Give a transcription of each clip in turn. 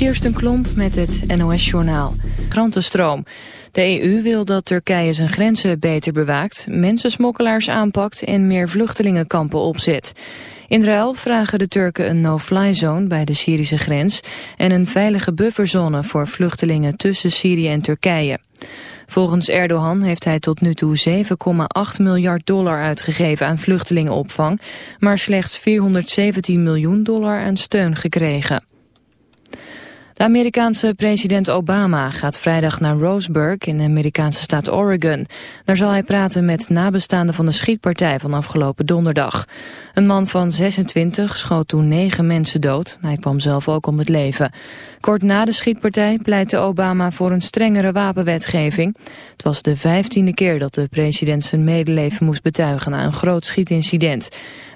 Kirsten Klomp met het NOS-journaal. Grantenstroom. De EU wil dat Turkije zijn grenzen beter bewaakt, mensensmokkelaars aanpakt en meer vluchtelingenkampen opzet. In ruil vragen de Turken een no-fly zone bij de Syrische grens en een veilige bufferzone voor vluchtelingen tussen Syrië en Turkije. Volgens Erdogan heeft hij tot nu toe 7,8 miljard dollar uitgegeven aan vluchtelingenopvang, maar slechts 417 miljoen dollar aan steun gekregen. De Amerikaanse president Obama gaat vrijdag naar Roseburg in de Amerikaanse staat Oregon. Daar zal hij praten met nabestaanden van de schietpartij van afgelopen donderdag. Een man van 26 schoot toen negen mensen dood. Hij kwam zelf ook om het leven. Kort na de schietpartij pleitte Obama voor een strengere wapenwetgeving. Het was de vijftiende keer dat de president zijn medeleven moest betuigen na een groot schietincident.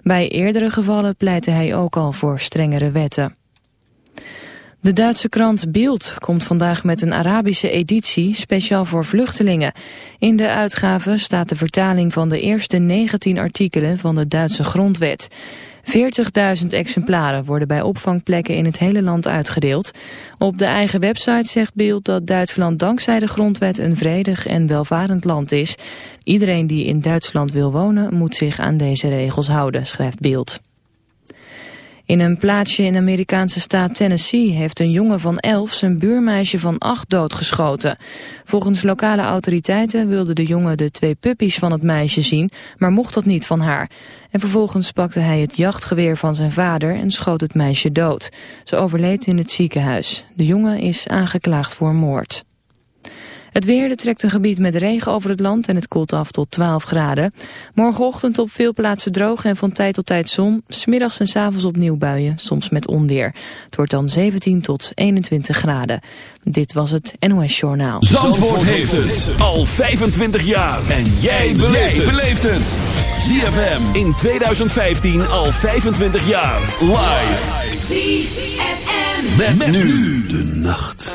Bij eerdere gevallen pleitte hij ook al voor strengere wetten. De Duitse krant Bild komt vandaag met een Arabische editie speciaal voor vluchtelingen. In de uitgave staat de vertaling van de eerste 19 artikelen van de Duitse grondwet. 40.000 exemplaren worden bij opvangplekken in het hele land uitgedeeld. Op de eigen website zegt Bild dat Duitsland dankzij de grondwet een vredig en welvarend land is. Iedereen die in Duitsland wil wonen moet zich aan deze regels houden, schrijft Bild. In een plaatsje in de Amerikaanse staat Tennessee heeft een jongen van elf zijn buurmeisje van acht doodgeschoten. Volgens lokale autoriteiten wilde de jongen de twee puppies van het meisje zien, maar mocht dat niet van haar. En vervolgens pakte hij het jachtgeweer van zijn vader en schoot het meisje dood. Ze overleed in het ziekenhuis. De jongen is aangeklaagd voor moord. Het weer trekt een gebied met regen over het land en het koelt af tot 12 graden. Morgenochtend op veel plaatsen droog en van tijd tot tijd zon. Smiddags en s avonds opnieuw buien, soms met onweer. Het wordt dan 17 tot 21 graden. Dit was het NOS Journaal. Zandvoort, heeft het al 25 jaar. En jij beleeft het. ZFM in 2015 al 25 jaar. Live. ZFM. met nu de nacht.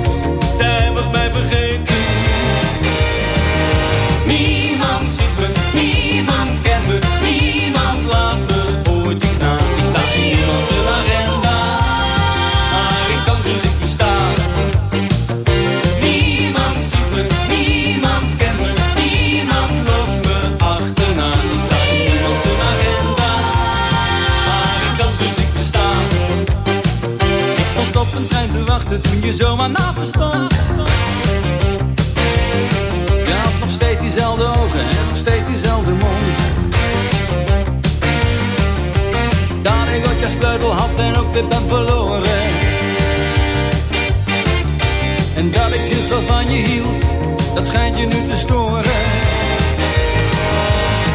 Toen je zomaar naast me. Je had nog steeds diezelfde ogen en nog steeds diezelfde mond. Dat ik ooit je sleutel had en ook weer ben verloren. En dat ik sinds wel van je hield, dat schijnt je nu te storen.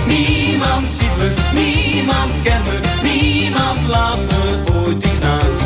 Niemand ziet me, niemand kent me, niemand laat me ooit iets na.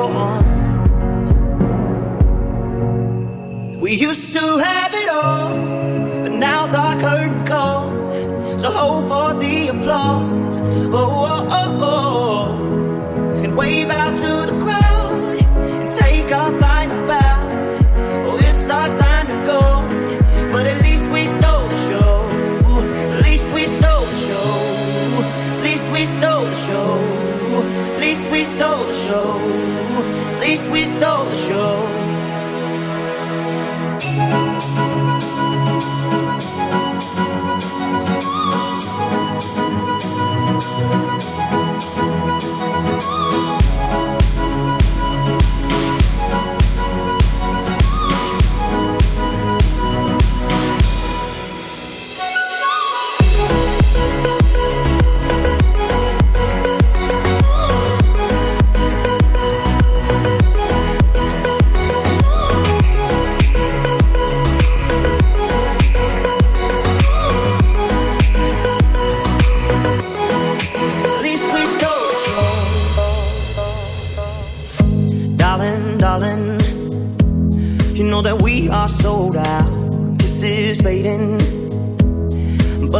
be stolen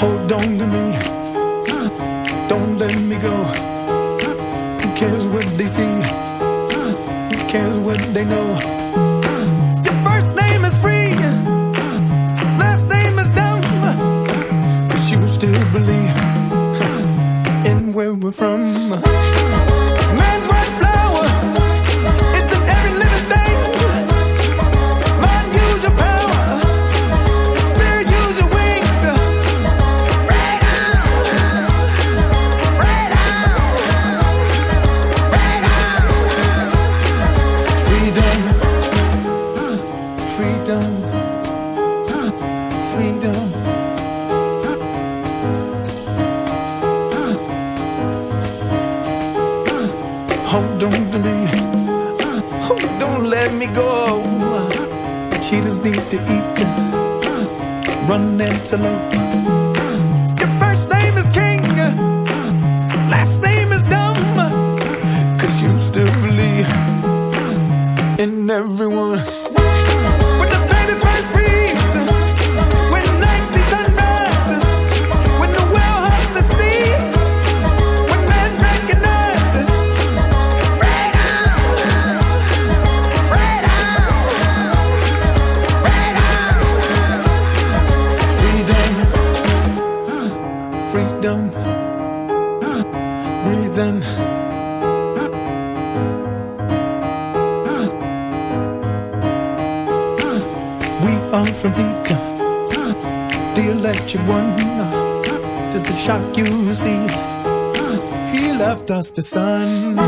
Hold on to me. Don't let me go. Who cares what they see? Who cares what they know? Your first name is free. Last name is dumb. But you still believe in where we're from. To eat. And run antelope. The sun.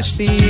watch the